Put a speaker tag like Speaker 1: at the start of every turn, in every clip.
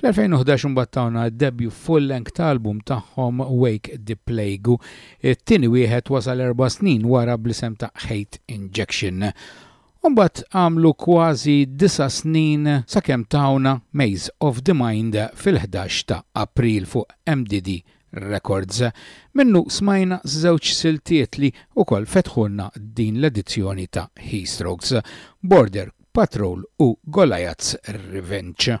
Speaker 1: Fl-2011 imbagħad tawna d-debut full-length tal-album tagħhom Wake the Plague u t-tieni wieħed wasal erba' snin wara bl-isem ta' Hate Injection. U mbagħad għamlu kważi disa' snin sakemm tawna Maze of the Mind fil-ħdax ta' April fuq MDD Records. Minnu smajna żewġ siltiet li wkoll fetħulna din l-edizzjoni ta' Heatstrokes, Border Patrol u Goliath's Revenge.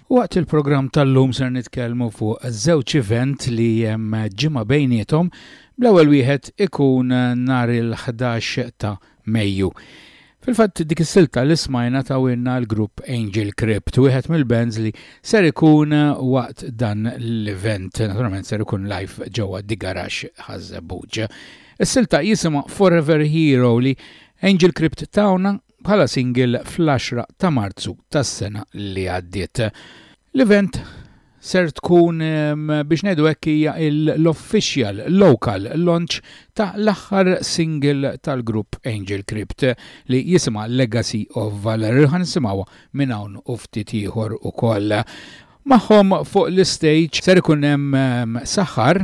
Speaker 1: Waqt il-programm tal-lum ser nitkellmu fuq żewġ event li hemm ġimgħa bejniethom, bl-ewwel wieħed ikun nhar il-11 ta' Mejju. Fil-fatt dik is-silta li smajna tawilna l-grupp Angel Crypt, wieħed mill-bands li ser ikun waqt dan l-event, naturalment ser ikun live ġewwa The Garage Ħaż-Żebbuġ. Is-silta jisimha Forever Hero li Angel Crypt tawna bħala single fl-10 ta' Marzu tas-sena li għaddiet. L-event ser tkun biex ngħidu hekk hija l-official local launch ta' l-aħħar single tal-grupp Angel Crypt li jisimha Legacy of Valor. Ħa nisimgħuha minn hawn u ftit ieħor ukoll. Magħhom fuq l-istage ser ikun hemm Saħar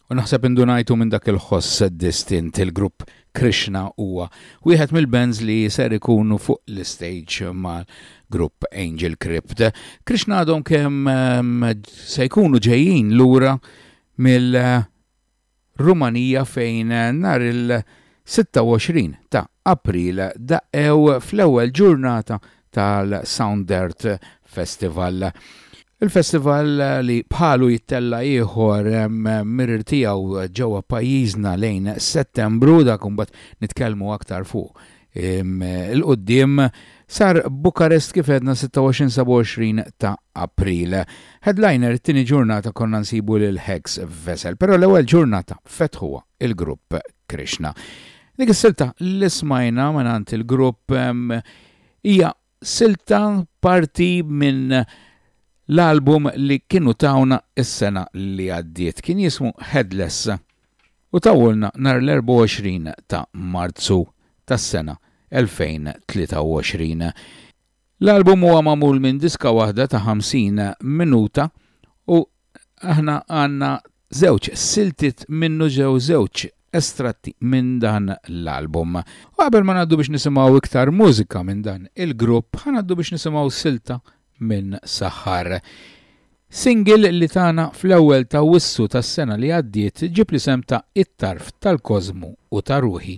Speaker 1: U naħseb indunajtu minn dak il-ħoss distint il-grupp Krishna huwa wieħed mill-bands li ser ikunu fuq l-istage mal-grupp Angel Crypt. Krishna għadhom kemm ehm, se jkunu ġejjin lura mill-Rumanija fejn nhar il-26 ta' April daqqew fl-ewwel ġurnata tal-Soundert Festival. Il-festival li bħalu jittella' ieħor mirir tiegħu ġewwa pajjiżna lejn Settembru, dak imbagħad nitkellmu aktar fuq 'il quddiem, sar Bucharest kif għedna 26, 27 ta' April. Headliner it-tieni ġurnata konna nsibu lil Hex Vessel, però l-ewwel ġurnata fetħuha il-grupp Krishna. Dik is-silta li smajna mingħand il-grupp hija silta parti minn l-album li kienu tawna s-sena li għaddiet. Kien jismu Headless u tawulna nar l-24 ta' Marzu tas-sena 2023. L-album huwa magħmul minn diska waħda ta' 50 minuta u aħna għandna żewġ siltiet minnu ġew żewġ estratti minn dan l-album. U qabel ma ngħaddu biex nisimgħu iktar mużika minn dan il-grupp, ħa ngħaddu biex nisimgħu silta minn Sahar. Singil li tana fl-ewwel t'Awwissu tas-sena li għaddiet ġieb l-isem ta' It-Tarf tal-Kożmu u ta' Ruħi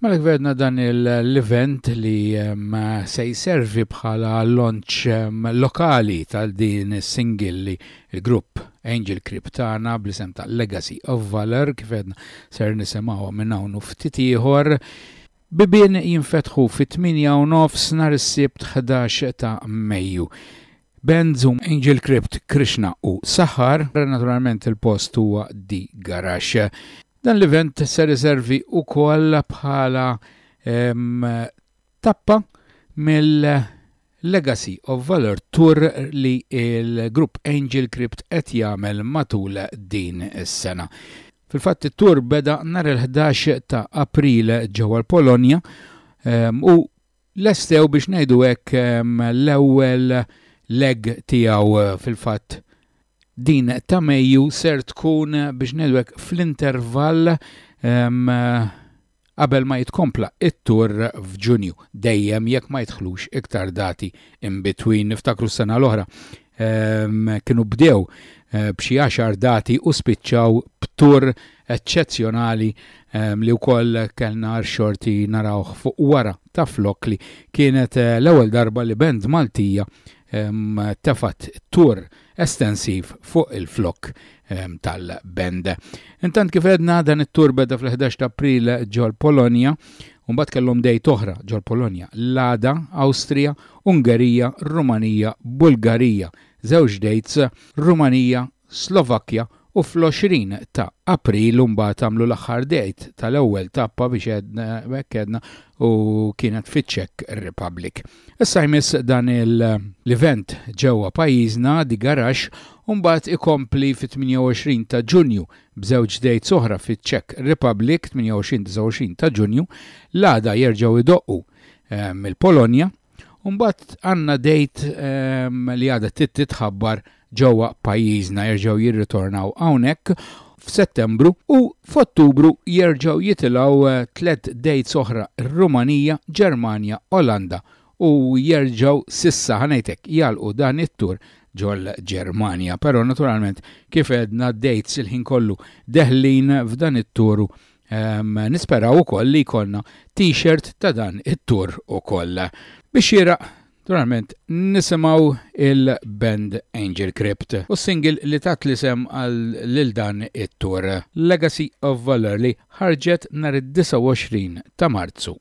Speaker 1: Mela gverdna dan l-event li ehm, se jservi bħala launch ehm, lokali tal din is-single li l-grupp Angel Kriptana bl-isem ta' Legacy of Valor kif edna ser nisimgħu minn hawn ftit ieħor. Bibien jinfetħu fit-8 u nofs nhar is-Sibt 11 ta' Mejju. Band Zoom Angel Crypt Krishna u Sahar, naturalment il-post huwa di Garax. Dan l-event ser iservi wkoll bħala tappa mill Legacy of Valor Tour li l-grupp Angel Crypt qed jagħmel matul din is-sena. Fil-fatt it-tour beda nhar il-11 ta' April ġewwa l-Polonja u lestew biex ngħidu hekk l-ewwel leg tiegħu fil-fatt din ta' Mejju ser tkun biex ngħidu hekk fl-intervall qabel ma jitkompla t-tour f'Ġunju, dejjem jekk ma jidħlux iktar dati in between. Niftakru s-sena l-oħra kienu bdew b'xi għaxar dati u spiċċaw b'tour eċċezzjonali li wkoll kellna r-xorti narawh fuq wara ta' flok li kienet eh, l-ewwel darba li band Maltija tefat tur estensiv fuq il-flok tal-band. Intant kif edna dan it-tur beda fl-11 ta' April ġol Polonja Umbat kellhom dejt oħra ġol Polonja, Lada, Awstrija, Ungerija, Rumanija, Bulgarija, żewġ dejts Rumanija Slovakkja u fl-20 ta' April mbagħad għamlu l-aħħar date tal-ewwel tappa biex għedna hekk għedna u kienet fiċ-Czech Republic. Issa jmiss dan l-event ġewwa pajjiżna, The Garage, u mbagħad ikompli fit-28 ta' Ġunju b'żewġ dates oħra fiċ-Czech Republic, 28, 29 ta' Ġunju, l-għada jerġgħu jdoqqu mill-Polonja, Umbat għanna dejt ehm, li għada titħabbar ġewwa pajjiżna jerġgħu jirritornaw hawnhekk f'Settembru u f'Ottubru jerġgħu jitilgħu eh, tliet dejts oħra Rumanija, Ġermanja, Olanda u jerġgħu sissa ħanejtek jalqu dan it-tur ġol Ġermanja. Però naturalment kif edna dates il-ħin kollu deħlin f'dan it-turu Nisperaw ukoll li jkollna t-shirt ta' dan it-tur ukoll. Biex xieraq, naturalment, nisimgħu il-band Angel Crypt u s-single li tat l-isem għal lil dan it-tur, Legacy of Valor li ħarġet nhar id-29 ta' Marzu.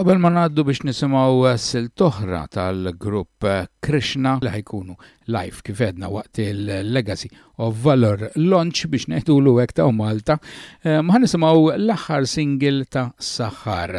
Speaker 1: Qabel ma ngħaddu biex nisimgħu sil toħra tal-grupp Krishna li ħajkunu live kif edna waqt il-Legacy of Valor launch biex neħdulu hekk ta' Malta, eh, ma nisimgħu l-aħħar single ta' Sahar.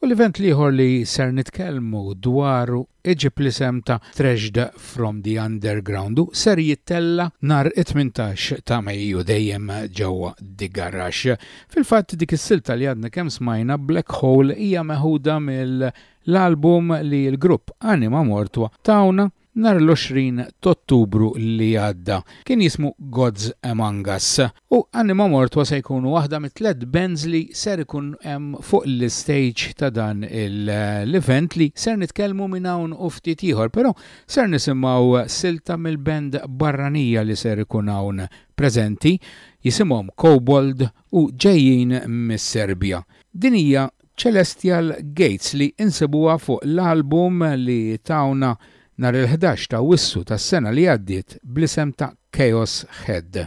Speaker 1: U l-event liħor li ser nitkelmu dwaru iġib l-isem ta' Thrashed from the Underground u ser jittella nar 18 ta' Mejju dejjem ġewwa di garrax Fil-fatt dik is-silta li għadna kemm smajna, Black Hole, hija meħuda mill-album li l-grupp Anima Mortua tawna nhar l-20 t'Ottubru li għadda. Kien jismu Gods Among Us u Anima Mortua se jkunu waħda mit-tliet bands li ser ikun hemm fuq l-istage ta' dan l-event li ser nitkellmu minn hawn u ftit ieħor, però ser nisimgħu silta mill-band barranija li ser ikun hawn preżenti jisimhom Kobold u ġejjin mis-Serbja. Din hija Celestial Gates li insibuha fuq l-album li tawna nhar il-ħdax ta' Wissu tas-sena li għaddiet bl-isem ta' Chaos Head.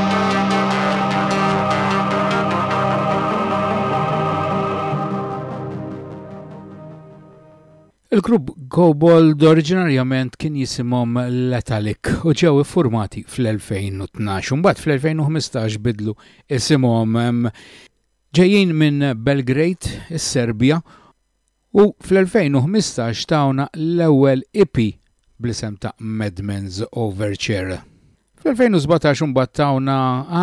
Speaker 1: Il-grupp Gobold oriġinarjament kien jisimhom Letalik u ġew iffurmati fl-2012. Mbagħad fl-2015 bidlu isimhom ġejjin minn Belgrade, is-Serbja, U fl-2015 tawna l-ewwel EP bl-isem ta' Madman's Overture. Fl-2017 imbagħad tawna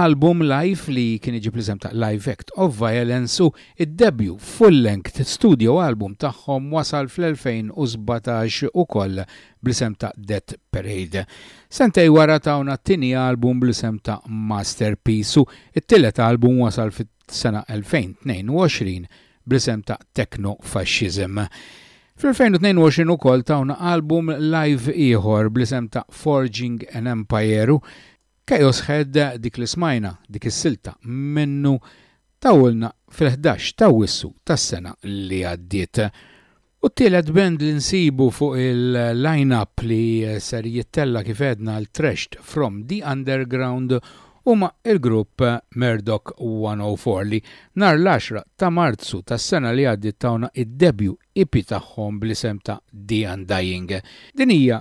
Speaker 1: album live li kien iġib l-isem ta' Live Act of Violence u d-debju full-length studio album tagħhom wasal fl-2017 ukoll bl-isem ta' Death Parade. Sentejn wara tawna t-tieni album bl-isem ta' Masterpiece u t-tielet album wasal fit sena 2022 bl-isem ta' Techno Fascism. Fl-2022 ukoll tawna album live ieħor bl-isem ta' Forging an Empire u Chaos Head dik li smajna dik is-silta minnu tawulna fil-ħdax t'Awwissu tas-sena li għaddiet. U t-tielet band li nsibu fuq il-line-up li ser jittella' kif għedna għal Thrashed From The Underground huma l-grupp Murdoc 104 li nhar l-għaxra ta' Marzu tas-sena li għaddiet tawna d-debut EP tagħhom bl-isem ta' The Undying. Din hija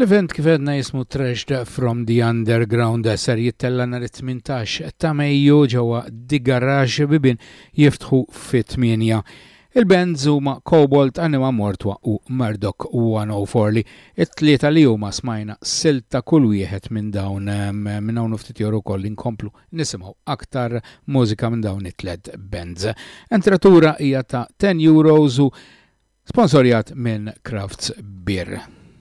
Speaker 1: L-event kif għedna jismu Trashed from the Underground ser jittella nhar 18 ta' Mejju ġewwa The Garage bibin jiftħu fit-8. Il-bands huma Cobalt, Anima Mortwa u Murdoch 104 li it-tlieta li huma smajna silta kull wieħed minn dawn minn hawn ftit joru koll inkomplu nisimgħu aktar mużika minn dawn it-tlet bands. Entratura hija ta' 10 euros u Sponsorjat minn Crafts Beer.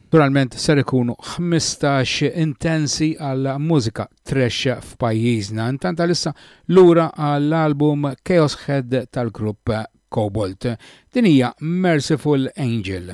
Speaker 1: Naturalment ser ikunu ħmistax intensi għal mużika thrash f'pajjiżna. Intant għalissa lura għal album Chaos Head tal-grupp Cobalt. Din hija Merciful Angel.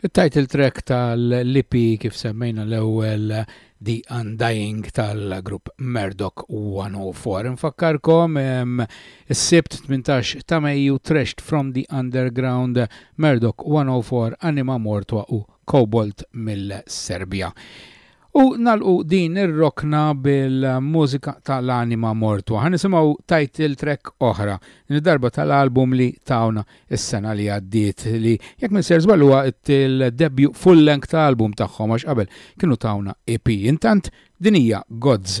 Speaker 1: Il-title track tal-LP kif semmejna l-ewwel The Undying tal-grupp Murdoch 104. Infakkarkom is-Sibt 18 ta' Mejju Trashed from the Underground Murdoch 104 Anima Mortwa u Cobalt mill-Serbja. U nalqu din ir-rokna bil-mużika ta' l-anima mortwa. Ħa nisimgħu title track oħra, din id-darba ta' l-album li tawna s-sena li għaddiet li jekk minser żball huwa il-debut full-length album tagħhom għax qabel kienu tawna EP. Intant
Speaker 2: din hija Gods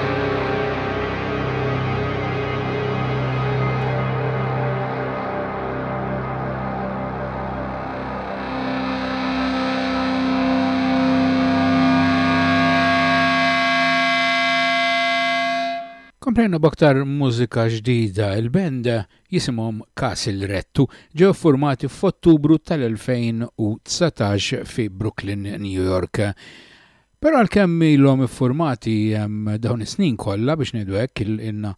Speaker 1: Komplejna baktar mużika ġdida il-band jisimhom Castle Rettu ġew formati f'Ottubru tal-2019 fi Brooklyn, New York. Però għalkemm ilhom iffurmati dawn is-snin kollha, biex ngħidu hekk, ilna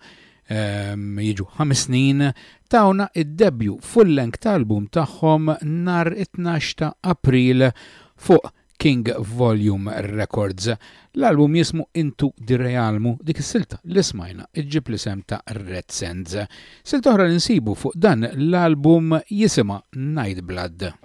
Speaker 1: jiġu ħames snin, tawna d-debju full-length ta' album tagħhom nhar it-tnax ta' April fuq King Volume Records. L-album jismu Into the Realmu, dik is-silta li smajna ġġib l-isem ta' Red Sands. Silta oħra li nsibu fuq dan l-album jisimha Nightblood.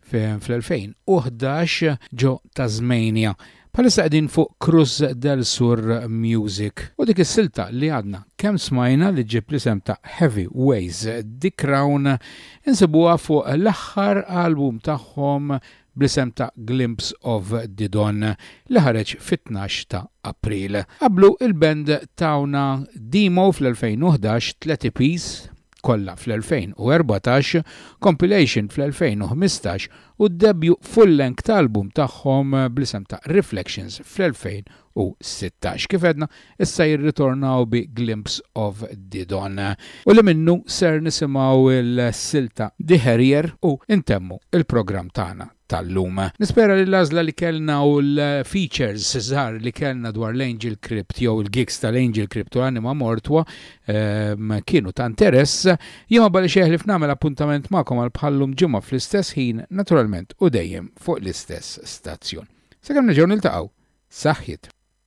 Speaker 1: fl-2011 ġo Tasmania. Bħalissa qegħdin fuq Cruz del Sur Music u dik is-silta li għadna kemm smajna li ġib l-isem ta' Heavy Ways the Crown insibuha fuq l-aħħar album tagħhom bl-isem ta' Glimpse of Didon li ħareġ fit-12 ta' April. Qablu il-band tawna Demo fl-2011 tliet EPs kollha fl-2014, compilation fl-2015 u d-debju full-length album tagħhom bl-isem ta' Reflections fl-2016. Kif għedna, issa jirritornaw bi Glimpse of Didon, u li minnu ser nisimgħu l-silta The Harrier u ntemmu l-programm tagħna. tal-lum. Nispera li l-għażla li kellna u l-features żgħar li kellna dwar l-Angel Crypt jew il-gigs tal-Angel Crypt u Anima Mortwa ehm, kienu ta' interess. Jien ma bali xeħlif nagħmel appuntament magħkom għal bħallum ġimgħa fl-istess ħin, naturalment u dejjem fuq l-istess stazzjon. Sakemm nerġgħu niltaqgħu. Saħħit!